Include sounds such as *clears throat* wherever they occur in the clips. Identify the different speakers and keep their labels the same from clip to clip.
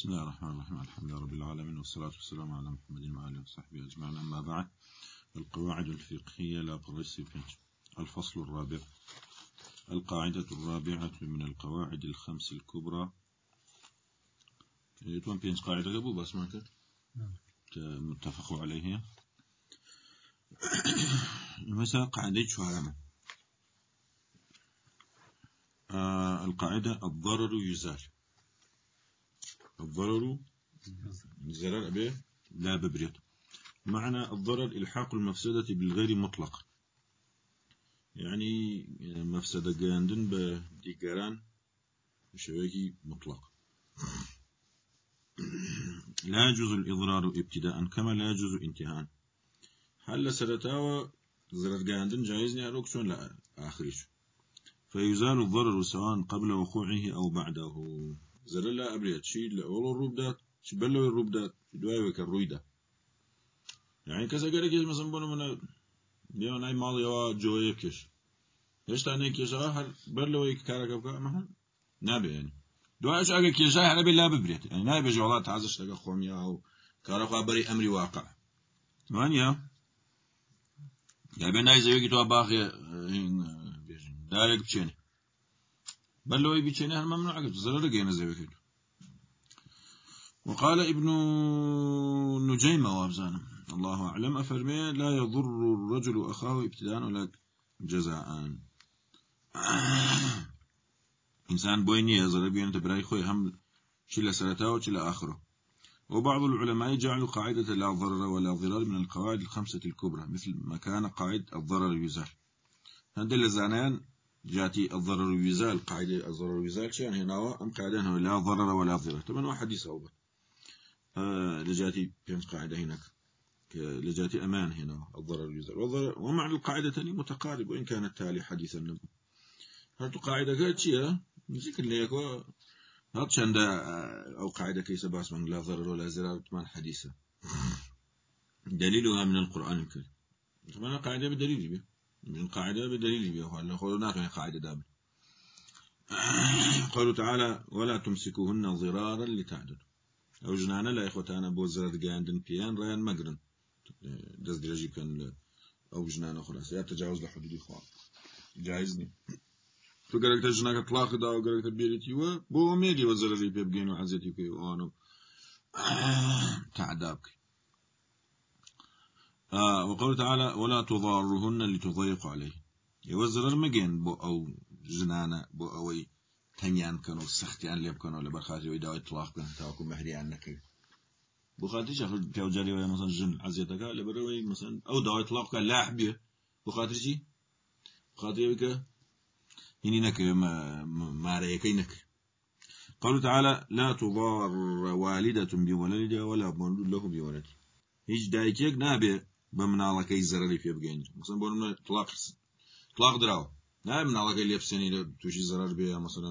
Speaker 1: بسم الله الرحمن الرحيم. الحمد لله رب العالمين والصلاة والسلام على محمد وآله وصحبه أجمعين. أما بعد القواعد الفقهية لا بارتيسيبيت الفصل الرابع. القاعدة الرابعة من القواعد الخمس الكبرى. توان بينس قاعدة أبو بس ما نعم. متفق عليه. *coughs* مثلا قاعدة شو علامة آه القاعدة الضرر يزال. الضرر زرار أبي لا ببريت معنى الضرر إلحاق المفسدة بالغير مطلق. يعني مفسدة جاندن بديكاران بشبكي مطلق. *clears throat* لا يجوز الإضرار ابتداء كما لا يجوز انتهاء. هل سرتاوى زرر جاندن جايزني أروكسون لا آخرش فيزال الضرر سواء قبل وقوعه أو بعده. زەرە لا ئەبرێت چی لە ئەوڵۆ ڕووبدات چی بە لەوەی ڕووبدات دوایەکە ڕوویدا یان کەس گەرەێ مەزم بۆن منە بێ نای ماڵیەوە جۆیە کش هێشتا نێ کێژەوە هەر بەر لەوەی کارەکە بکە ئەمە هەن؟ نابێن دوایش ئەگە کێژای هەرەبێ لا ببرێت. نای بێژ وڵات تازش لەگە خۆمیا و کارەخوا بەری ئەمری واقع. وانە یا بێ نای زەوێکی تو باخێ دارێک بچێنێ. بل لو يبي شيء ممنوع. عقد زرر جينا زي كده. وقال ابن نجيمة وابزان الله أعلم أفرمي لا يضر الرجل أخاه ابتداء ولا جزاء. إنسان بويني يزر بيان تبراي خوي هم شل سرتا وشل آخره. وبعض العلماء جعلوا قاعدة لا ضرر ولا ضرار من القواعد الخمسة الكبرى مثل ما كان قاعد الضرر يزال. هذا اللزانان جاتي الضرر يزال قاعدة الضرر يزال شيء؟ يعني هنا أم قاعدة هنا؟ لا ضرر ولا ضرر. طبعا واحد حديث آه لجاتي بينت قاعدة هناك. لجاتي أمان هنا الضرر يزال والضرر ومعنى القاعدة تاني متقارب وإن كانت تالي حديث النبي هل قاعدة كانت شيء؟ ذكر ليكو هذا شند آه، أو قاعدة كيس باس من لا ضرر ولا ضرر طبعا حديثة. *laughs* دليلها من القرآن الكريم. طبعا قاعدة بدليل بيه من قاعدة بدليل بيها خلوناك من قاعدة دابل *coughs* قالوا تعالى ولا تمسكوهن ضرارا لتعددوا أو جنانا لا إخوتانا بو زرد جاندن بيان ريان مقرن. دز درجي كان أو جنانا خلاص. يا تجاوز لحدود إخوان. جايزني فقالك تجناك اطلاق دا وقالك تبيرتي و بو ميدي وزرري بيبقين وعزتي *coughs* كي وانو تعدابك آه تعالى ولا تضارهن لتضيق عليه. يوزر المجين بو أو جنانة بو أوي تنيان كانوا سختيان ليب كانوا لبرخاتي ويداو إطلاق كان تاكو مهري عنك بخاطر شخص في أوجاري ويا مثلا جن عزيتك لبروي مثلا أو داو إطلاق كان لا حبيه بخاطر شي بخاطر يبك هني نك ما رأيكي نك قالوا تعالى لا تضار والدة بولدها ولا مولود له بولده هيج دايكيك نابي بمناڵەکەی زەرری پێ بگەین مثلا بۆ طلاق دراوە نای مناڵەکەی لێپسێنی لە تووشی زەرر بێ مثلا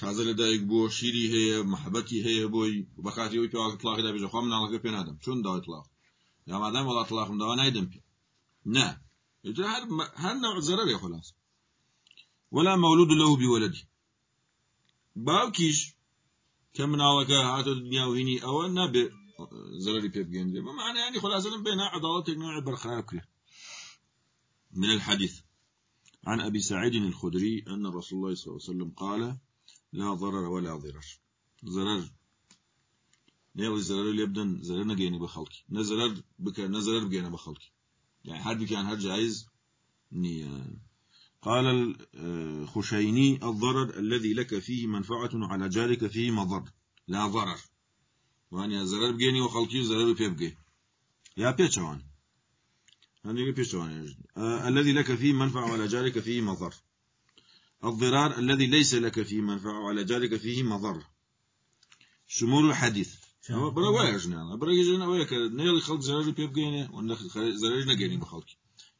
Speaker 1: تازە لە دایک بۆ شیری هەیە محبەتی هەیە بۆی بەکاتی ئەوی پێوا طلاقی دابێژە خۆ مناڵەکە پێ نادەم چۆن داوای طلاق یا مادام وڵات طلاقم داوا نایدەم پێ نه هەر نوع زەرر خلاص ولا مولود له بولدي باوكيش كم مناڵەکە هاتە دنیا وینی ئەوە نەبێ زرري بيب جيندي ما معنى يعني خلاصة بين عضلات نوع برخلاف كله من الحديث عن أبي سعيد الخدري أن رسول الله صلى الله عليه وسلم قال لا ضرر ولا ضرر. ضرر نيل زرر اللي يبدن زرر نجيني بخلقي. نزرر بك نزرر بجينا بخلقي. يعني حد كان هر جائز؟ ني قال الخشيني الضرر الذي لك فيه منفعة على جارك فيه مضر. لا ضرر. وانیا ضرر بگەینی و خەڵکی ضرر پێ بگەی یا پێچەوان هەندێک پێچەوان الذي لك فيه منفع وعلى جارك فيه مضر الضرار الذي ليس لك فيه منفع وعلى جارك فيه مضر شمول الحديث برا وایش نه برا یجن وایک نیل خلق و ضرر نەگەینی بە خەڵکی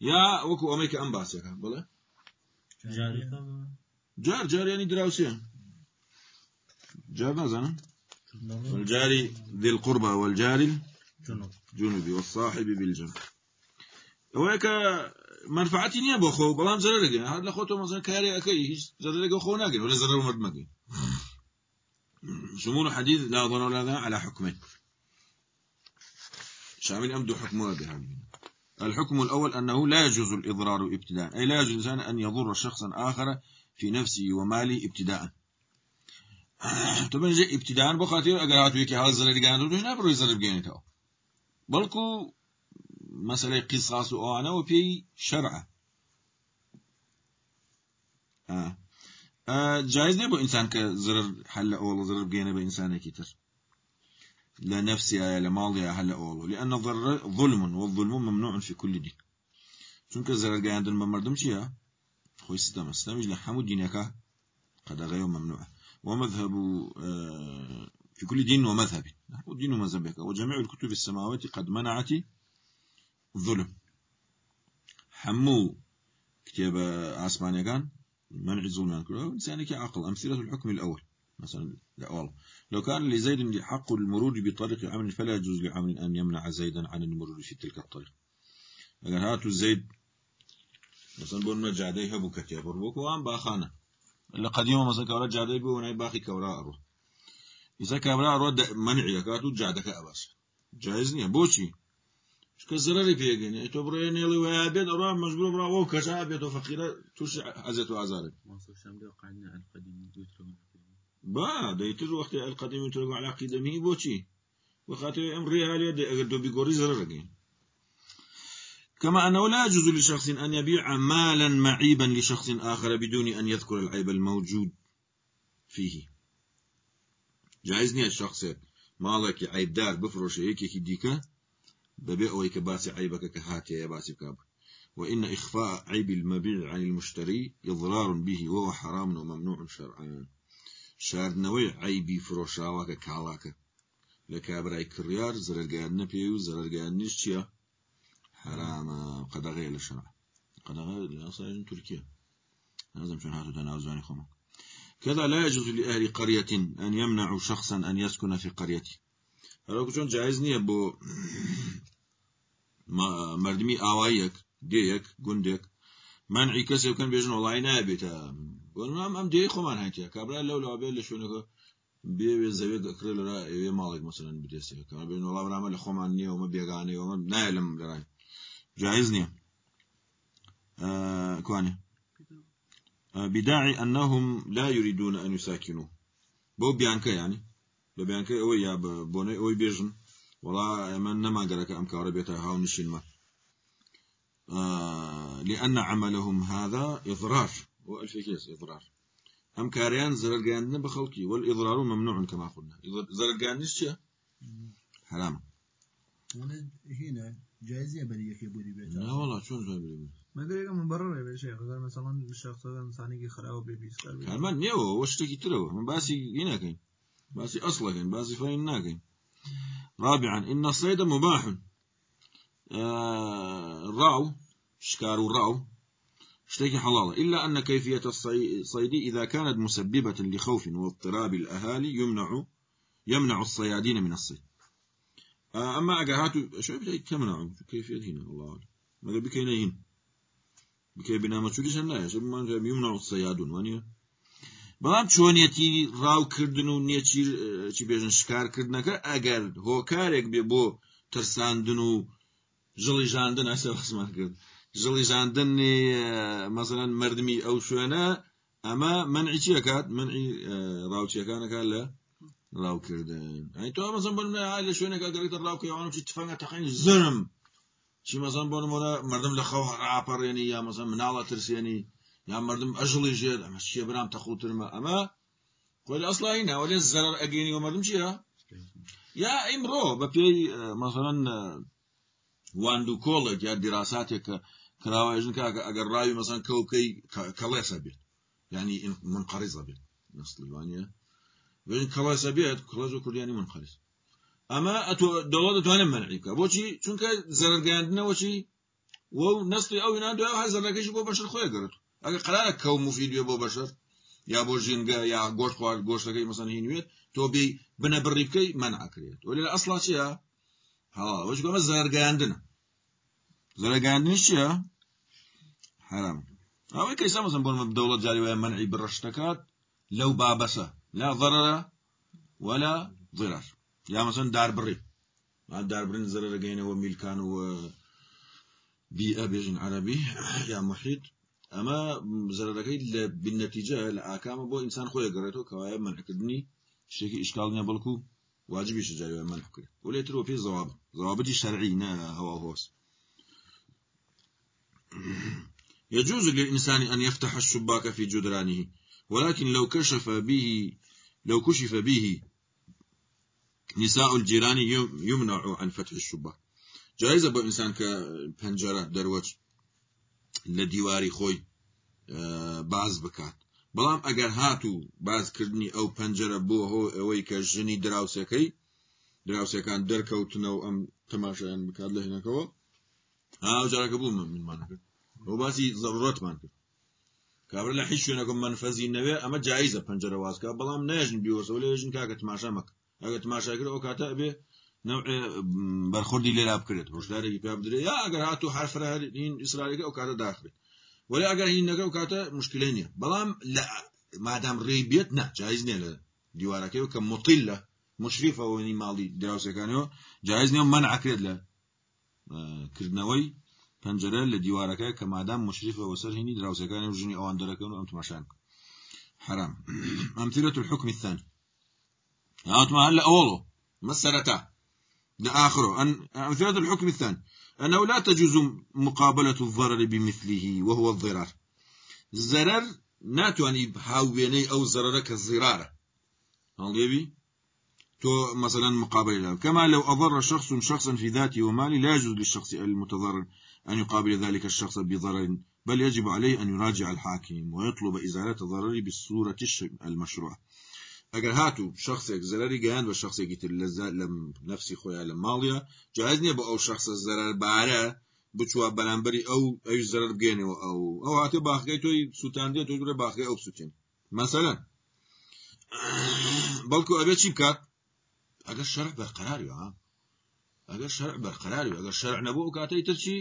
Speaker 1: یا وەکو ئەمەی کە ئەم باسێکە بڵێ جار جار ینی دراوسێ جار نازانم والجاري ذي القربى والجاري الجنوبي والصاحب بالجنب وهيك منفعتي نيا بو خو بلان زرر لگه. هر لخوتو مثلا کاری اکی هیچ زرر لگه خو نگین ولا زرر مرد مگین شمول حديث لا ضرر ولا على حكمين شامل أمد حكمه بها الحكم الأول أنه لا يجوز الإضرار ابتداء. أي لا يجوز أن يضر شخصا آخر في نفسه وماله ابتداء *clears throat* طبعا جاء ابتداء بخاطر اگر هاتو يكي حال زرر گاندو دو هنا بروي زرر بگيني تاو بلکو مسألة قصاص أو أنا وفي شرع آه. آه جائز نبو انسان كزرر حل اول زرر بگيني بانسان كتر لنفسي آية لماضي حل اول. لأن الضرر ظلم والظلم ممنوع في كل دين چونك زرر گاندن بمردم چيا خوي ستم استمج لحمو دينك قد غير ممنوع ومذهب آه، في كل دين ومذهب. ودين ومذهب وجميع الكتب السماوات قد منعت الظلم. حمو كتاب عسمانيا كان منع الظلم. إنسان عقل. أمثلة الحكم الأول. مثلا لا والله. لو كان لزيد حق المرور بطريق عمل فلا يجوز لعمل أن يمنع زيدا عن المرور في تلك الطريق. أجل هاتوا زيد مثلا بقول نجع ديها بكتيا بربوك وان قديمة مثلا كورا جادي بو وناي باقي كورا أرو. إذا كورا أرو منعي كاتو جادك أباس جائز نيا بوشي. شكا زراري في يجيني تو بري نيلي ويا بيت أرو مجبور برا وو كشا بيت وفقيرة توش عزت وعزارك با ديتر وقت القديم يترقوا على قدمه بوشي. وخاطر أمري هالي دي أقل دو بيقوري زرارك كما أنه لا يجوز لشخص أن يبيع مالا معيبا لشخص آخر بدون أن يذكر العيب الموجود فيه. جائزني الشخص مالك عيب دار بفرش هيك يديك ببيع ويك باسي عيبك كهاتي يا باسي كاب لأن إخفاء عيب المبيع عن المشتري إضرار به وهو حرام وممنوع شرعا. شاردنوي عيبي فروشاوك كالاك. لكابراي كريار زرقان نبيو زرقان نشتيا. حرام قدغي للشرع قدغي أصلا تركيا. لازم شون هاتو تناوزاني خمك كذا لا يجوز لأهل قرية أن يمنعوا شخصا أن يسكن في قريته هلو كشون جائزني بو *coughs* مردمي آوائيك ديك قندك منعي كسي وكان بيجن والله نابتا قول ما أم دي خمان هانتيا كابلا لو لو أبيل لشونك بي بي زويد أكريل را يبي مالك مثلا بديسي كان بيجن والله برامل خمان نية وما بيغاني وما براي جائزني. آه كواني. آه بداعي أنهم لا يريدون أن يساكنوا. بو بيانكا يعني. بيانكا أوي يا بوني أوي بيجن والله من نما قالك أم كاربيتا هاو نشين ما. آه لأن عملهم هذا إضرار. والفكيس إضرار. أم كاريان زرقان بخلقي. والإضرار ممنوع كما قلنا. زرقان نشيا حرام.
Speaker 2: هنا
Speaker 1: والله شلون جاي بريء
Speaker 2: ما ادري كم مبرر يا شيخ اگر مثلا الشخص هذا انساني كي خراب بيبيس
Speaker 1: كان ما نيو وش تكي تلو من باسي هنا كين باسي أصلا كين باسي فين ناكين رابعا ان الصيد مباح. آه الرعو شكار الرعو اشتكي حلال. إلا أن كيفية الصيد إذا كانت مسببة لخوف واضطراب الأهالي يمنع يمنع الصيادين من الصيد أما أجهاتو شو بدي تمنع كيف يدهن الله أعلم ما قال بكينا ين بكي بنا ما تشوفش هنا شو ما يمنع الصيادون وانيا بەڵام چۆنیەتی ڕاوکردن و نێچیر چی بێژن شکارکردنەکە ئەگەر هۆکارێک بێ بۆ ترساندن و ژڵی ژاندن ئەسە خسمان کرد. ژڵی ژاندن مەزەن مردمی ئەو شوێنە ئەمە منعی چیەکات منعی ڕاوچیەکانەکە لە ڕاوکردن ئەی تۆ مەزم بن لە شوێنێک ئەگەریتە ڕاوکەوانم چی تفەنگە تەقین زرم چی مەزان بۆ نمونە مردم لە خەو ڕاپەڕێنی یا مەزم مناڵە ترسێنی یا مردم ئەژڵی ژێت ئەمە چیە برام تەخوترمە ئەمە خۆی لە ئەسڵی ناوەێ زەرەر ئەگەینی و مردم چیە یا بە پێی مەسەرەن واندو کۆڵێک یا دیراساتێک کە کراوەژن کاکە ئەگەر ڕاوی مەسان کەوکەی کەڵێسە بێت ینی منقەریزە بێت بين كلاس أبيات كلاس وكردياني منخرس أما أتو دولة تانم منعيك بوشي چونك زرر قاندنا وشي وو نسلي أو ينادو أو هزر لكيش بو بشر خويا قرتو أقل قرارة كو مفيد بو بشر يا بو جنگا يا گوش خوار گوش لكي مثلا هينويت تو بي بنا بريبكي منع كريت ولا أصلا شيا ها وش قام زرر قاندنا زرر قاندنا شيا حرام. أو كيسا مثلا بون دولة جاري ومنعي بالرشتكات لو بابسه لا ضرر ولا ضرر. يا مثلا دار بري. دار بري ضرر جينا وميلكان و بيئة بيجن عربي. *coughs* يا محيط. أما ضررەکەی بالنتيجة الأكام بو إنسان خويا قريتو كوايا من حكدني. شتێکی ئشکال نیە بەڵکو واجبی شجاوی من حکرد و لێترەوە پێی زەواب زەوابەتی شەرعی نا هوا هۆس *coughs* يجوز للإنسان أن يفتح الشباك في جدرانه. ولكن لو كشف به لو كشف به نساء الجيران يمنع عن فتح الشباك جائزة بو إنسان كبنجرة دروج لديواري خوي باز بكات بەڵام ئەگەر هاتوو بازکردنی ئەو پەنجرە بۆ هۆ ئەوەی کە ژنی دراوسەکەی دراوسەکان دەرکەوتنەوە ئەم تەماشایان بکات لە هێنەکەەوە هاجارەکە بوو من منمان کرد بۆ باسی زەڕەتمان کرد. کابرا لە هیچ شوێنەکەم منفەزی نەوێ ئەمە جاییزە پەنجرە وازکە. بەڵام نێژن بیوەسەوە لێژن کاکە تماشا مەک ئەگە تماشاکرد ئەو کاتە ئەبێ بەرخوردی لێرا بکرێت هۆشدارێکی پێ بدرێت یا ئەگەر هاتو حرفرە هین ئیسرائیلەکە ئەو کاتە داخرێت ولی اگر هین نەگە و کاتە مشکلە نییە. بەڵام لە مادام ڕێ بێت نه جایز نییە لە دیوارەکەی کە مطیل لە مشریفەوەنی ماڵی دراوسەکانەوە جایز نیە من عکرێت لە کردنەوەی پەنجرە لە دیوارەکە کە مادام مشریفە وەسەر هینی دراوسەکانی ژنی ئەوان دەرەکەن و ئەم تماشان حرام. أمثلة الحكم الثاني. هاتما هلا أولو. مسألة لآخره أن أمثلة الحكم الثاني. أنه لا تجوز مقابلة الضرر بمثله وهو الضرر الضرر ناتواني بهاويني أو ضرر كالضرارة هل تو مثلا مقابلة. كما لو أضر شخص شخصا في ذاته وماله لا يجوز للشخص المتضرر أن يقابل ذلك الشخص بضرر بل يجب عليه أن يراجع الحاكم ويطلب إزالة الضرر بالصورة المشروعة. أگر هاتو شخصێک زەرری گەیان بە شخصێکی لە لە نفسی خۆیان لە ماڵیە جایز نییە بە ئەو شخصە زەرەر بارە بچوە بەرامبەری ئەو ئەو زەرر بگەێنەوە ئەو ئەو هاتێ باخەکەی تۆی سووتاندێ تۆی درە باخی ئەو سووتین مەسەلەن بەڵکو ئەبێ چی بکات ئەگەر شەرع بەرقەراریە ها؟ ئەگەر شەرع بەرقەراریە ئەگەر شەرع نەبوو کاتەی ترچی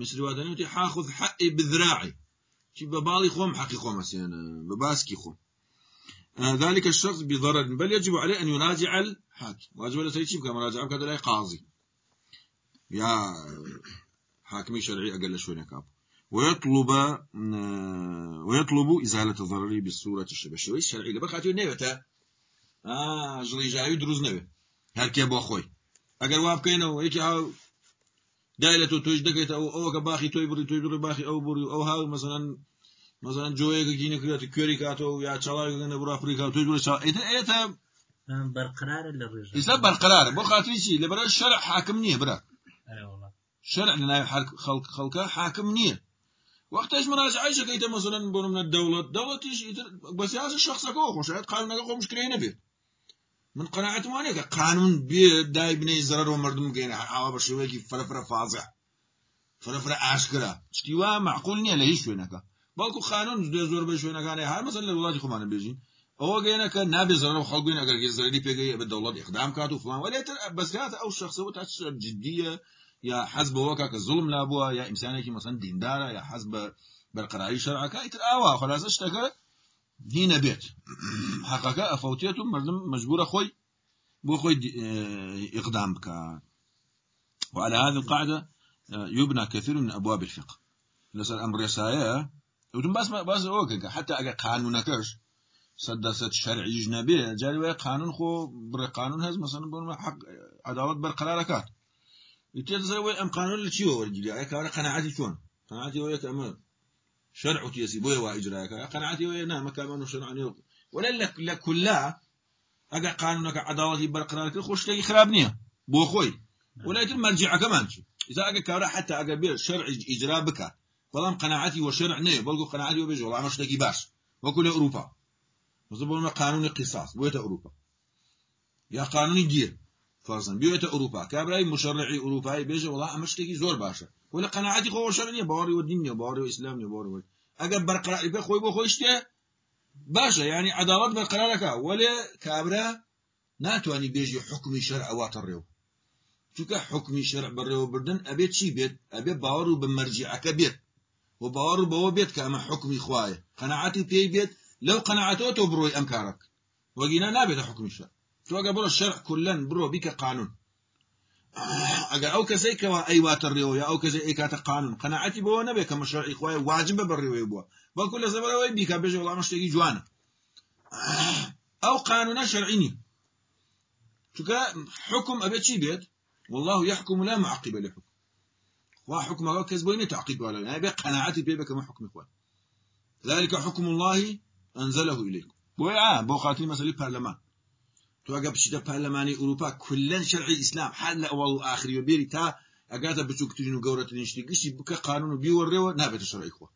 Speaker 1: مسروادنیوتی حاخذ حقی بذراعی چی بە باڵی خۆم حەقی خۆمەسێنە بە باسکی خۆم ذلك الشخص بضرر. بل يجب عليه أن يراجع الحاكم واجب له سيتشيب كما راجع كذا لا قاضي يا حاكم شرعي أقل شوية كاب ويطلب ويطلب إزالة الضرر بالصورة الشبه شوي الشرعي لبقى خاتيو نيوتا آه جلي جايو دروز نبي هركي أبو أخوي أقل واب كينو دايلة توش دقيت أو أو كباخي توي بري توي بري باخي أو بري أو هاو مثلا مثلا جویەکە گینەکرێت کوێری کاتەوە یا چاڵایگەنە بڕ ئەفریقا توی بڵ ئێتە
Speaker 3: بەرقرارە لە ڕێژ
Speaker 1: ئیسلا بەرقرارە. بۆ خاتریی لەبەر شەرع حاکم نییە برا. شەرع لە ناوی خەڵکە حاکم نییە. وقتش مراجعەکەیتە مەسەن بۆ منە دەوڵەت. دەوڵەتیش بەسیاز شخصەکە خۆشایەت قانونەکە خۆ مشکلەی نەبێت من قناعتم وانەیە کە قانون بێ دای بنەی زەرەر و مردم گەێنە ئاوا بە شێوەیەکی فرەفرە فازە فرەفرە ئاشکرا شتیوا معقول نییە لە هیچ شوێنەکە بەڵکو قانون دێ زۆر بە شوێنەکانی هەر مەسن لە وڵاتی خۆمانە بێژین ئەوە گەێنەکە نابێ زەرە و خەڵگوین ئەگەر زەری پێگەی بە دەوڵەت اقدام کات و فلان. وەلێتر بەسکات ئەو شخصەوە تا جددیە یا حەز بەوەکە کە زڵم لابووە یا ئینسانێکی مەسەن دیندارە یا حەز بە بەرقراری شەرعەکە ئیتر ئاوا خلاصە شتەکە هینە بێت حقەکە ئەفەوتێت و مردم مجبورە خۆی بۆ خۆی إقدام بك وعلى هذه القاعدة يبنى كثير من أبواب الفقه. لسر أمر يسايا ودم بس بس أوكي حتى اگر قانونكش سدست شرعي جنبي جاري ويا قانون خو بر قانون هز مثلا بون حق عدالة برقرار كات يتزوي وي أم قانون اللي تشيو ورجلي أي كان قناعتي شلون قناعتي ويا كمان شرع تيسي بوي واجراك قناعتي ويا نعم كمان شرع ولا لك لكلها اگر قانونك عدالة برقرار خوش تلاقي خرابنيه بو خوي. ولا يتم مرجع كمان إذا اجى كارا حتى اجى شرع اجراء بك قەنەعەتی وە شەرع نەیە بەڵکو قەنەعەتی وە بێژ وەڵامە شتێکی باش وەکو لە ئەوروپا مثل بۆمە قانونی قیساس بۆیتە ئەوروپا یا قانونی گیر فەرزن بێتە ئەوروپا کابرای مشرعی ئەوروپای بێژە وڵا ئەمە شتێکی وە دین نیە باوەڕی وە ئیسلام نیە باوەڕی ئەگەر بەرقراری پێ خۆی بۆ خۆی شتێ باشە یعنی عداوت بەرقرارەکە وەلێ کابرا ناتوانانی بێژی حکمی شەر ئەواتە ڕێو چونکە حکمی شەرع بەڕێوە بردن ئەبێت چی بێت ئەبێ باوەڕ و بە مەرجعەکە بێت وباور بو بيت كما حكم إخوائي قناعتي بي بيت لو قناعته تو بروي أمكارك وقينا نابت حكم الشرع تو قبل الشرع كلن برو بك قانون اگر أو کسی که ای واتر ریو یا أو کسی ای کات قانون قناعتی بو نبی کما شرعی خوای واجب بر ریو بو با کل زبر وی بیک بجو والله مشتي جوانا أو قانون شرعي چونکە حكم ابي چی بيت والله يحكم لا معقب وحكم أو كز بوين تعقيب ولا يعني ابي قناعتي بي كما حكم اخوان ذلك حكم الله انزله اليكم بو آه بو خاطري مسألة برلمان تو اگه بشیده پارلمانی اروپا کلن شرعی اسلام. حل اول و آخری و بیری تا اگه بچوکترین و گورترین شتی گشتی بکه قانون و و نابت شرعی خو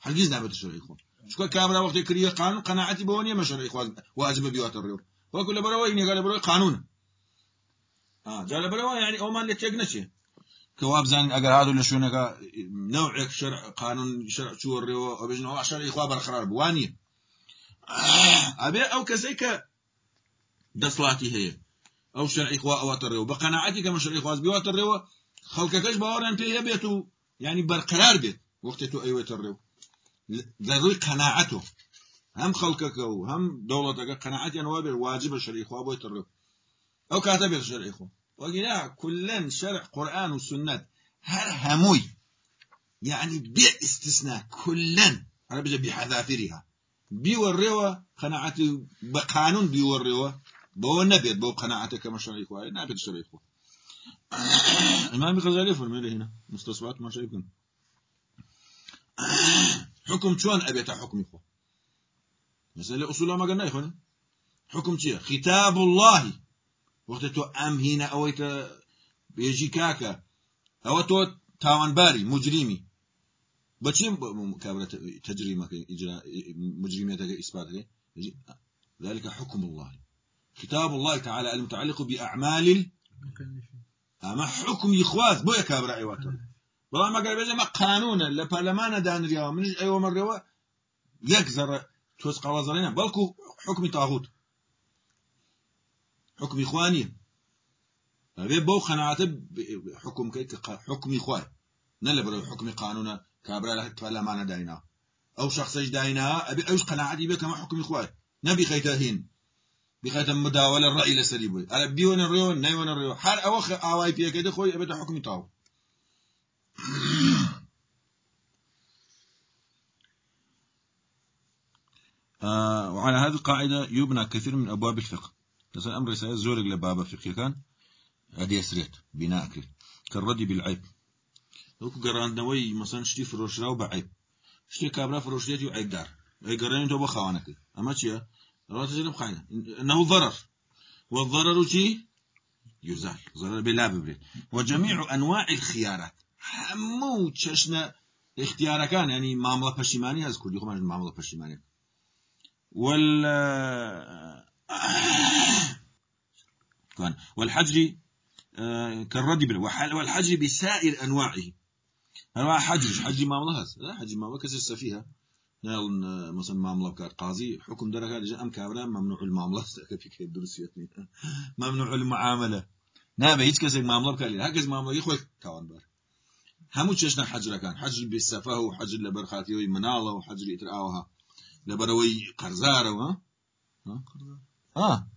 Speaker 1: هرگز نابت شرعی خو شكون كامرا وقت كريه قانون قناعتي بوني ما شرعي خو واجب بيوت الريو وكل بروا يعني قال بروا قانون. آه جال بروا يعني أو ما اللي تجنشي كواب زين اگر اللي شو نقا نوع شرع قانون شرع شو الريو أو بجنوا شرعي خو برقرار بواني ابي أو كزيك دەسڵاتی هەیە. ئەو شەرعی خوا ئەواتەڕێەوە بە قەنەعەتی کە مەشەری خواز بیواتەڕێەوە خەڵکەکەش باوەڕیان پێ هەبێت و ینی بەرقرار بێت. وەختی تو ئەوێتە ڕێو ضروري قناعته هم خلقك هم دولتك قناعتي وابر واجب شرعي خوا بو ترو أو كاتب شرعي خوا. وقيلا كلن شرع قرآن وسنة هر هموي يعني باستثناء كلن أنا بجي بحذافيرها بيوريوا قناعتي بقانون بيوريوا بو نبيت بو قناعتك كما شرعي خوا نبيت شرعي خوا امام الغزالي فرمي هنا مستصوات ما شايفكم حكم شلون أبيت حكم إخوة مثلا أصول ما قلنا إخوة حكم شيء ختاب الله وقت تو أم هنا أويت بيجي كاكا أو تو تاوان باري مجرمي بچين كابرة تجريمك إجراء مجرميتك إثباتك ذلك حكم الله كتاب الله تعالى المتعلق بأعمال أما حكم يخواز بو يكابر أيواتو والله ما قال بيجي ما قانونا لبرلمان دان رياو. من أيوة مرة يكزر توس قوازرين بلكو حكم طاغوت. حكم إخواني. أبي بو خناعته حكم كيك حكم إخوان. نلا برو حكم قانونا كابرا له برلمان داينا. أو شخص داينا؟ أبي أوش قناعتي بك ما حكم إخوان. نبي خيتهين. بخيت مداولة الرأي لسريبوي على بيون الريو نيون الريو حال أوخ آواي فيها كده خوي أبي حكم طاغوت *coughs* آه وعلى هذه القاعدة يبنى كثير من أبواب الفقه. مثلا أمر رسالة زورق لباب فقه كان هذه سريت بناء كريت كالرد بالعيب. لو قران نوي مثلا شتي فروش راو بعيب. شتي كابرا فروش ديتي وعيب دار. أي قران تو بخوانك أما تشيا رات تجرب قاعدة إنه ضرر. والضرر شي؟ يزال. ضرر بلا ببريد وجميع أنواع الخيارات. همو چشنا اختيار كان يعني معاملة پشیمانی از کردی خب معاملة پشیمانی. وال كان *clears throat* والحجر كالردي والحجر بسائر أنواعه. أنواع حجر. حجر معاملة هذا حجر معاملة كسر سفيها نال مثلا معاملة قاضي حكم درجة لجأ أم كابرا ممنوع المعاملة. *laughs* في كيف درسيتني ممنوع المعاملة. نعم هيك كسر معاملة بكالي هكذا معاملة. يخوي كوان بار. همو چشنا حجر كان. حجر بالسفه وحجر لبرخاتي ومناله وحجر إتراوها لبروي قرزارة ها؟ ها؟ ها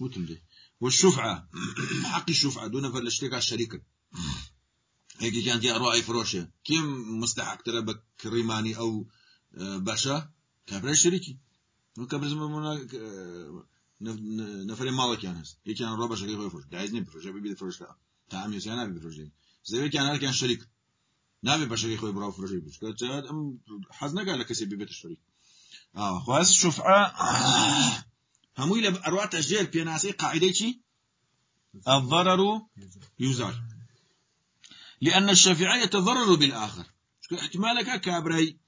Speaker 1: وتمدي والشفعة. *clears throat* حق الشفعة. دون فلشتك الشريك هيك كانت يا رأي فروشة. كم مستحق ترى بكريماني أو باشا كبر شريكي كبر زمان نفر مالك يعني هيك كان ربع شريك يفروش دايزني بفروش فروش لا تعم يسيانا بفروش زي كان كان شريك نابي بشري خوي براو فرجي بس قالت ام حزنا قال لك سي بيت الشريك آه خلاص شفعة همو إلى اروع تسجيل بيناسي قاعدة شي الضرر يزال لأن الشفيع يتضرر بالآخر. احتمالك كابري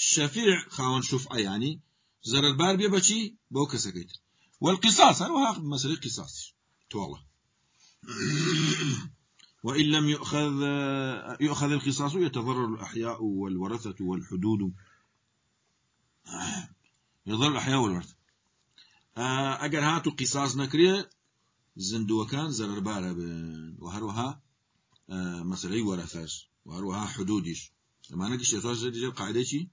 Speaker 1: الشفيع خاون شفعة يعني زرر بار بيبشي بوكا سكيت والقصاص هذا مسألة قصاص. والله *clears throat* وإن لم يؤخذ يؤخذ القصاص يتضرر الأحياء والورثة والحدود. *clears throat* يضرر الأحياء والورثة. أجر هاتو قصاص نكريه زندو كان زرر بارا وهروها مسألة ورثاش وهروها حدودش لما نقش يتواجد قاعدة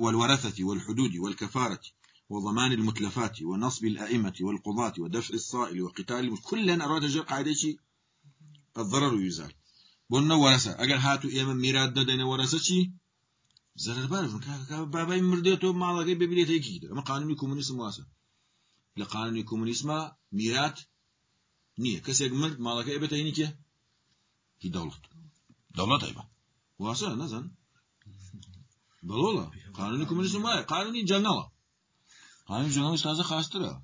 Speaker 1: والورثة والحدود والكفارة وضمان المتلفات ونصب الأئمة والقضاة ودفع الصائل وقتال كلا أراد جر قاعدة شيء الضرر يزال. بنا ورثة أجل هاتو إيما ميراد ندين ورثة شيء زرر بارف بابا مرديتو ما الله جيب بيليته يكيد أما قانون كومونيسم واسع. لقانون كومونيسم ميرات نية. كسي مرد ما الله بيته كي هي دولة دولة طيبة واسع نزن. بالولا قانون کمونیسم وای قانونی جنگلا قانون جنگلا تازه خاستره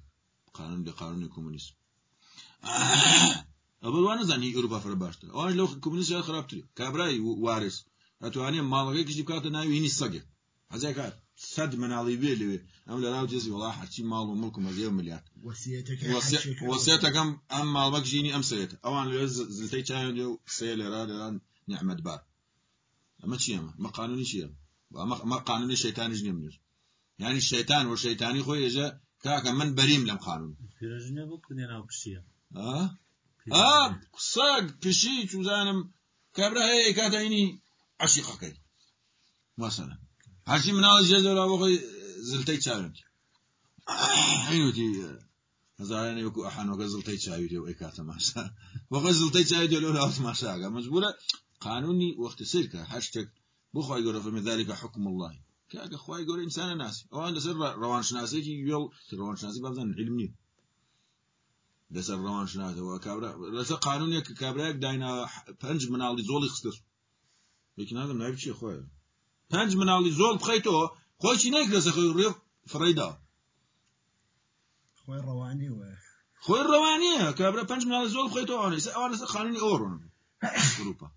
Speaker 1: قانون دی قانون کمونیسم ابو وانه زنی اروپا فر باشتر آن لو کمونیسم یاد خراب تری کبرای وارس اتوانی مالگه کشی بکات نایو اینی سگه از یک صد من علی بیلی ام لراو تیزی والله حتی مال و ملک و
Speaker 4: مزیه
Speaker 1: ملیارد وسیعتک ام ام مال بکشینی ام سیعت اوان لو زلتی چایون دیو سیع لرا نعمت بار اما چی اما ما قانونی چی و ما ما قانون شیطانی نمی یعنی شیطان و شیطانی خو یجا کاک من بریم لم قانون
Speaker 3: پیرج نه بو کنه پشیه
Speaker 1: ها ها سگ پشی چوزانم کبره هی کاته اینی عشیقه کی مثلا هر چی منال جز را بو زلتای چارم اینو دی هزار یعنی احن و زلتای چایو دی و کاته ماسا و زلتای چایو دی لازم لا ماسا مجبوره قانونی وقت سرکه هشتک وقت زلتي تشاوت يو لا ما شاء مجبورة قانوني وقت سيرك هاشتك بخوا يقول فمن ذلك حكم الله كاك أخوي يقول إنسان ناس أو عند سر روان شناسي يو روان شناسي بابزان علمني لسر روان شناسي وكابرا لسر قانوني كابرا داينا بنج من على زول يخسر لكن هذا ما يبشي أخوي بنج من على زول بخيتو خوي شي ناك لسر خوي ريف فريدا
Speaker 4: خوي الرواني و
Speaker 1: خوي الروانية كابرا بنج من على زول بخيتو أنا أنا قانوني أورون أوروبا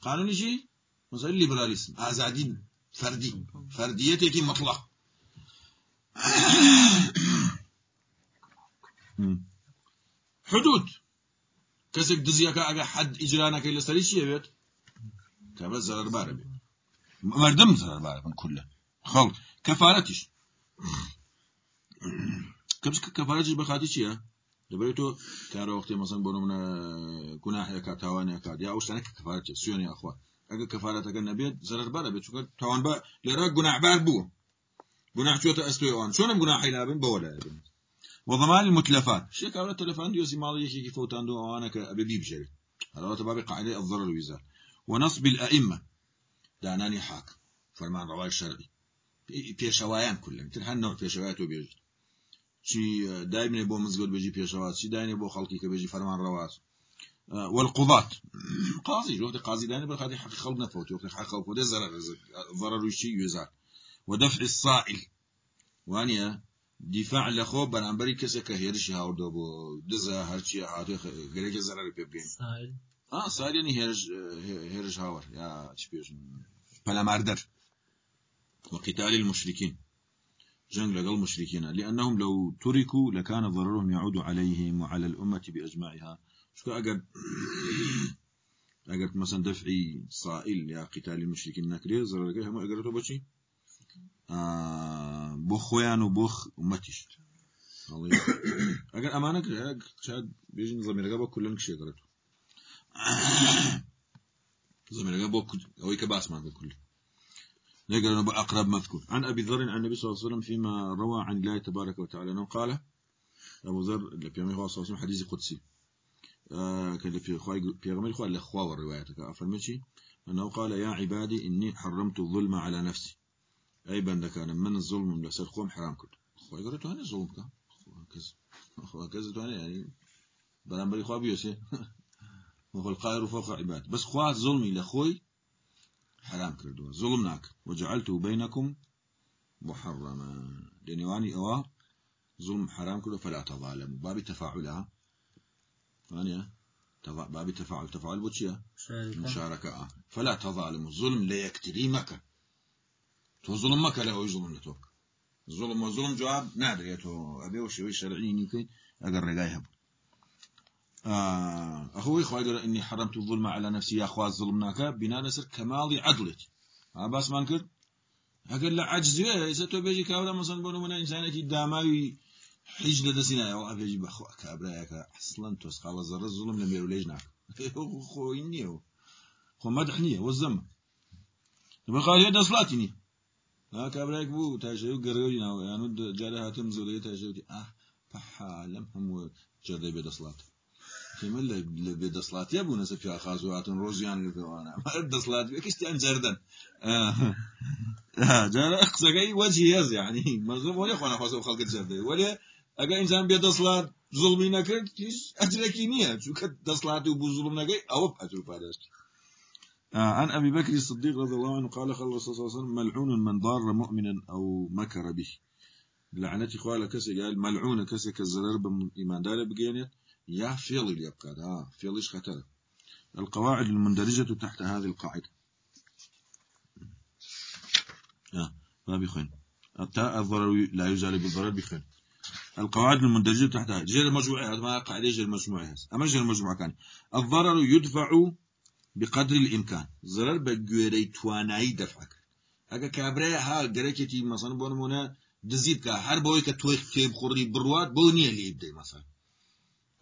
Speaker 1: قانوني شي مثلا ليبراليزم آزادين فردي. فرديتك مطلق. *coughs* حدود. كسك دزيك أجا حد إجرانا كي لستريش يبيت. كابرا زرر باربي مردم زرر باربي كله. خل. كفارتش. *coughs* كبس كفارتش بخاتش يا. دبرتو كان وقتي مثلا بنومنا كنا حيا تاوان كاد يا اوش أنا كفارتش. سيون يا أخوان. اگه کفارت اگه نبید زرر بره بید. چون توان با لرا گناه بار بو گناه چوت استوي اون شونم گناه حيلابن بولا ابن وضمان المتلفات. شيء كابلا تلفان ديو سي ماضي يشي فوتان دو أنا كابي بيبشري هذا تبابي قاعدة الضرر ويزال ونصب الائمه. داناني حاكم فرمان رواي الشرعي بيشوايان كلهم تنها نوع بيشوايات وبيجي شي دائما يبو مزقود بيجي بيشوات شي دائما يبو خلقي كبيجي فرمان رواس والقضاة. قاضي وقت قاضي داني بالخاتي حق خلق نفوت وقت حق خلق وده ضرر ضرر شيء يزال. ودفع الصائل. وانيا دفاع لخو برانبري كسه كهيرش هاور دو بو دزا هرچی هاتو گريجه ضرر بيبين.
Speaker 3: سائل
Speaker 1: آه صار يعني هيرش هيرش هاور يا تشبيش بلا مردر وقتال المشركين. جنگ لقل المشركين لأنهم لو تركوا لكان ضررهم يعود عليهم وعلى الأمة بأجمعها. شو أقد أقد مثلا دفعي صائل يا قتال المشركين نكري ضرر هم أقدروا بشي؟ آه بخوان وبخ أمتش الله أقد *coughs* أمانة شاد بيجي ضمير قبل كلن كشي قرأته ضمير قبل أو يكباس ما كله. نقرأ أقرب مذكور. عن أبي ذر عن النبي صلى الله عليه وسلم فيما روى عن الله تبارك وتعالى أنه قال أبو ذر اللي في صلى الله عليه وسلم حديث قدسي. كان في خواي في غمر خوا الأخوة والروايات أفرمتشي أنه قال يا عبادي إني حرمت الظلم على نفسي. أي بند كان من الظلم؟ من لسر خوم حرام كل خواي قلت أنا ظلم كا كز خوا كز أنا يعني برامبري خوا بيوسي. *laughs* وهو القاهر فوق عباد بس خوا ظلمي لأخوي حرام كردوا ظلمناك. وجعلته بينكم محرما. لنواني أوا ظلم حرام كردوا فلا تظالموا. باب تفاعلها ثانية باب تفاعل تفاعل بوتشيا.
Speaker 3: شاركة
Speaker 1: مشاركة آه. فلا تظالموا الظلم لا يكتري مكة تو ظلم مكة لا يظلم لتوك. ظلم وظلم جواب نادر يتو أبي وشوي شرعي يمكن أقر رقايها آه أخوي خواهي إني حرمت الظلم على نفسي يا أخوات ظلمناك بنا نسر كمالي عدلتي عباس ما نكر أقول لا عجز إذا تو بيجي كابرا مثلا بنو من إنسانة داماوي هیچ لە دەستی نایەوە ئابێژی بەخۆ کابراایەکە ئەسڵەن تۆسقالە زەرە زوڵم لە مێرو لێژ ناکە. *laughs* خۆی نییە و خۆمەدح نییە وە زەمە بەخواێ دەسڵاتی نی. کابراایك بوو تاژەوی گەڕێوی ناوەیان و جارە هاتم زۆلەیە تاژەوتی ئا پەحالم هەموو جەدەی بێدەسڵات تێمە لە بێدەسڵاتیە بوو نەسە پیاخازوهاتن ڕۆزیان لەوانە *laughs* دەسڵات کشتیان جەردن *laughs* قسەکەی وەجی هێز یعنی مەزم وەێ خۆنەخواۆ خەڵکە جەردەی. وەێ اگه انسان بيد صلات ظلمي نكرد هیچ اجركي نيه شو كد صلات وبو ظلم نكي أو اجر آه، عن أبي بكر الصديق رضي الله عنه قال الرسول صلى الله عليه وسلم ملعون من ضار مؤمنا أو مكر به. لعنتي خوالة كسي قال ملعون كسي كالزرر بإيمان دار بقينيت يا فيل اللي يبقى آه فيلش خطر القواعد المندرجة تحت هذه القاعدة. آه ما بيخين التاء الضرر لا يزال بالضرر بخين القواعد المندرجة تحتها جير المجموعة هذا ما قاعدة جير المجموعة أما جير المجموعة كان. الضرر يدفع بقدر الإمكان. ضرر بجوري تواناي دفعك أجا كابرا ها درجتي مثلا بونمونا دزيد كا هر بوي كتوي كيب خوري بروات بوني اللي يبدأ مثلا.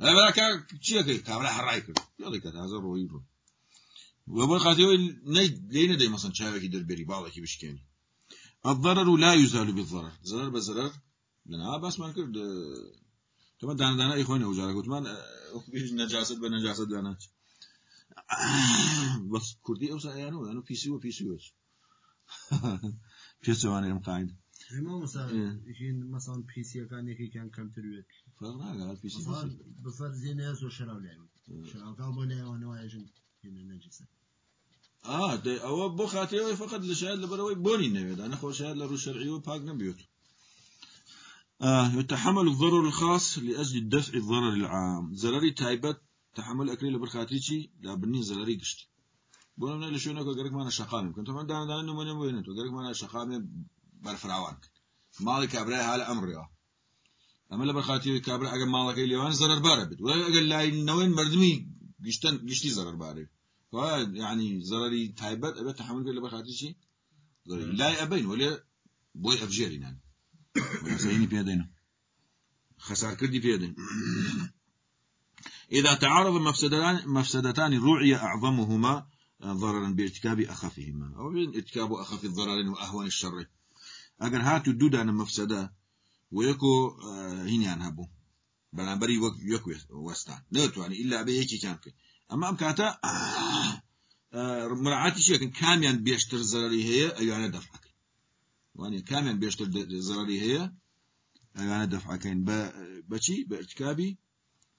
Speaker 1: هذا كا شيء كي كابرا هرايك يلا كذا هذا روي رو وبقى خاتيو ني لين دي مثلا شايف كده بري بالا كي بشكيني الضرر لا يزال بالضرر. ضرر بضرر نه بس من کرد تو من دن دنه ای خوی نوجاره کت من نجاست به نجاست دنه. *clears throat* بس کردی اوسا اینو اینو پیسی و پیسی وش *laughs* پیسی وانه ام
Speaker 4: قاید. اما
Speaker 1: مثلا
Speaker 4: این مثلا پیسی کانی که کن کم ترویت
Speaker 1: فرق نگرد پیسی
Speaker 4: پیسی. بفر زینه از و شراب لیمت شراب کام بونه و نوع اجن
Speaker 1: یعنی نجیسه آه ده او بو خاطر فقط لشاید لبروی بونی نويد انا خوش شاید لرو شرعی و پاک نبيوت آه يتحمل الضرر الخاص لأجل دفع الضرر العام. زرري تايبت تحمل أكري لبرخاتيشي لا بني زرري قشتي. بونا من اللي شو نقول أنا شقامي كنت من دانا دانا نمو نمو ينتو. أنا شقامي برفراوان. مالي كابري على أمر يا. أما اللي برخاتي كابري أجل مالك اللي وان زرر بارد ولا أجل لا نوين مردمي قشتن قشتي زرر بارد يعني زرري تايبت أبي تحمل كل برخاتيشي. لا أبين ولا بوي أفجيري يعني سيني في يدينا خسار كردي يدين إذا تعارض مفسدتان مفسدتان رعي أعظمهما ضررا بارتكاب أخفهما. أو ارتكاب أخف الضرر وأهون الشر. أجر هاتو أنا مفسدة ويكو آه، أنهبو بنابري وك- يكو وستان. نوتو يعني إلا أبي يكي كان. أما أم كاتا آه، مراعاتي شيء كاميان بيشتر زرري هي أيوانا دفعك واني كامل بيشتر د- زرري هي أنا دفع كين. بشي بارتكابي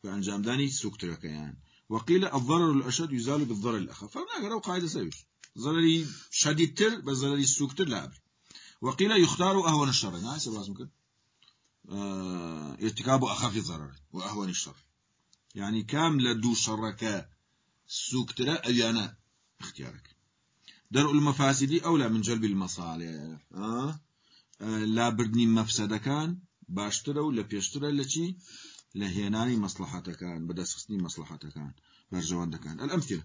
Speaker 1: بأنجام داني سوكترك يعني. وقيل الضرر الأشد يزال بالضرر الأخف. فأنا أقرأ قاعدة سويش. ضرري شديد تر بس ضرري سوكتر لا وقيل يختار أهون الشر. نعم سبب ممكن آه ارتكاب أخف الضرر وأهون الشر. يعني كام لدو شرك سوكتر أيانا اختيارك. درء المفاسد أولى من جلب المصالح. آه؟ آه لا بردني مفسدة كان باشترى ولا بيشترى لشي لهيناني مصلحة كان بدسخسني مصلحة كان برجوان كان الأمثلة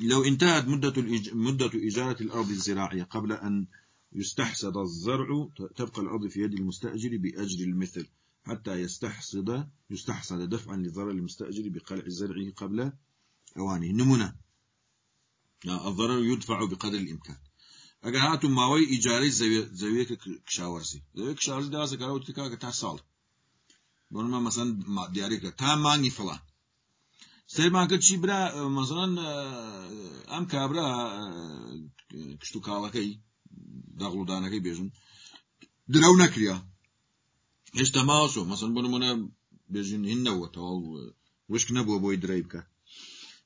Speaker 1: لو انتهت مدة الإج... مدة إجارة الأرض الزراعية قبل أن يستحصد الزرع تبقى الأرض في يد المستأجر بأجر المثل حتى يستحصد يستحصد دفعا لضرر المستأجر بقلع زرعه قبل أوانه. لا، الضرر يدفع بقدر الإمكان. ئەگەر هاتو ماوەی ئیجارەی زەویەکە کشاوەرسی زەوێ کشاوەرسی دازەکەەوە تکاکە تا ساڵ. بۆمە مەسەن دیارێکە تا مانگی فڵان سەرمانکە چی برا؟ مەزان ئەم کابرا کشت و کاڵەکەی داغڵودانەکەی بێژن. درەو نەکریا. هێشتا ماوەسۆ. مەسن بنمونە بێژین هینەوە تەواو وشک نەبووە بۆی درەی بکە.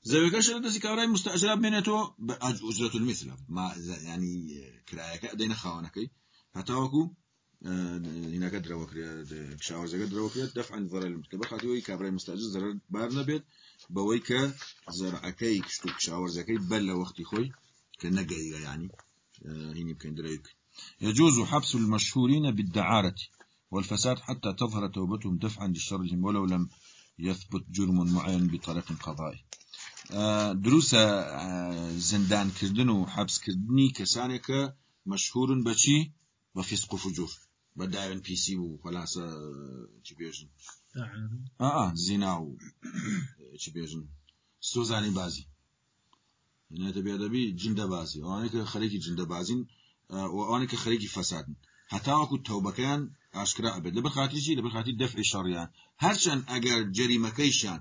Speaker 1: زي كاش دزي كاراي مستاجرة بينتو بأجرة المثل. ما يعني كرايك دينا خوانكي. حتى وكو هنا قدر وكري كشاور زي قدر وكري دفعا ضرر المثل بخاطي وي كابراي مستأجر زرر بارنا بيت بويك زرعكي كشتو كشاور زكي بلا وقتي خوي كنقعي يعني هنا يمكن دريك يجوز حبس المشهورين بالدعارة والفساد حتى تظهر توبتهم دفعا لشرهم ولو لم يثبت جرم معين بطريق قضائي دروستە زیندانکردن و حەبسکردنی کەسانێکە مەشهورن بەچی بە فیسق و فجوور بە داون پیسی و خلاصە چی بێژن؟ زینا و چی بێژن؟ سۆزانی بازی. نێتە بێدەبی جندە بازی. ئەوانێکە خەرێکی جندە بازین ئەوانێکە خەرێکی فەسادن. هەتاوەکو تەوبەکەیان ئاشکرا ئەبێت. لە بەخاتیشی لە بەخاتی دەفری شەڕیان. هەرچەند ئەگەر جەریمەکەیشان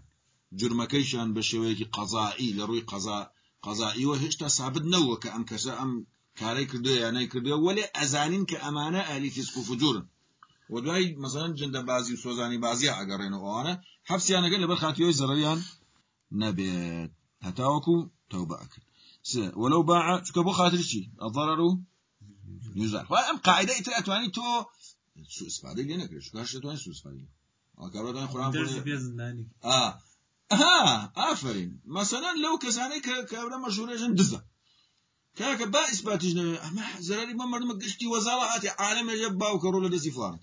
Speaker 1: شريان هرشان أجر جريمة كيشان جرمة كيشان بشوية قضائي لروي قضاء قضائي وهشتا ثابت نو كأم كسا أم كاري كردو يعني كردو ولا أزانين كأمانة أهلي فسق وفجور ودواي مثلا جند بازي وسوزاني بازي أجرين وأنا حبسي أنا قال لبر خاطر زريان نبيت حتى وكو توبة أكل س- ولو باع شو كبو خاطر شي الضرر يزال وأم قاعدة إترأتواني تو سوء استفادة لنا كده شو كارش تواني سوء استفادة أكبر تواني قرآن
Speaker 3: درس
Speaker 1: آه ها آفرين مثلا لو كساني ك- كابرا مشهورة جن دزة كاك با إثبات جنة أما زراري ما مرد مقشتي وزارة هاتي عالم يجب وكرولة دسي فارن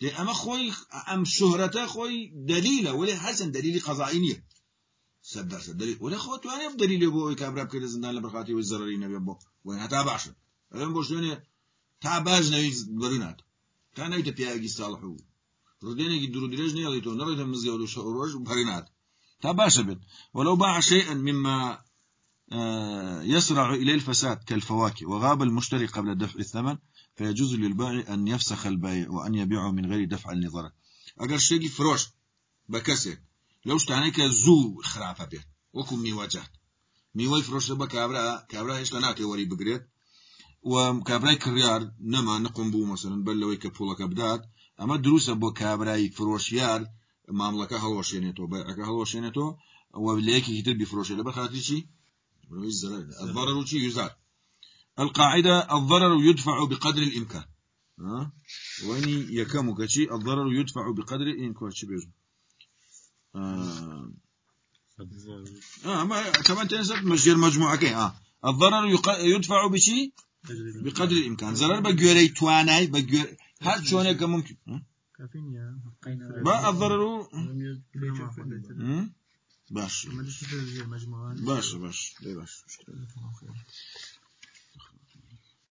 Speaker 1: لأن أما خوي أم شهرته خوي دليله ولا حسن دليل قضائينية سبر سبر دليل ولا خو تواني بدليل بو كابرا بكده زندان لبرخاتي والزراري نبي بو وين هتا باشر الان بوش دوني تعباج نبي برينات كان يت بياجي صالحو ردينا يدرو دريج نيا ليتو نريد مزيا ولو شهروج برينات تاباش بن ولو باع شيئا مما آه، يسرع إليه الفساد كالفواكه وغاب المشتري قبل دفع الثمن فيجوز للبائع أن يفسخ البيع وأن يبيعه من غير دفع لضرر أجر شيء فروش بكسر لو اشتعنيك زو خرافة به وكم ميواجهت ميواي فروش لبا كابرا كابرا إيش لناكي وري بقريت وكابراي كريار نما نقوم بو مثلا بل لو يكفولك بدات أما دروسة بو كابراي فروشيار ماملكة هلوشينيتو بيعك هلوشينيتو وبليكي كتير بفروشي لبا خاطري شي؟ الضرر شي يزال القاعدة الضرر يدفع بقدر الإمكان. ها؟ وين يكم كشي الضرر يدفع بقدر الإمكان. شي بيجو. آه. آه ما كمان تنسى مجير مجموعة كي. آه. الضرر يق- يدفع بشي؟ بقدر الإمكان. ضرر بجوري تواناي بجور هاد شلون ممكن؟ ها؟ ما الضرر باش باش باش باش
Speaker 2: مشكلة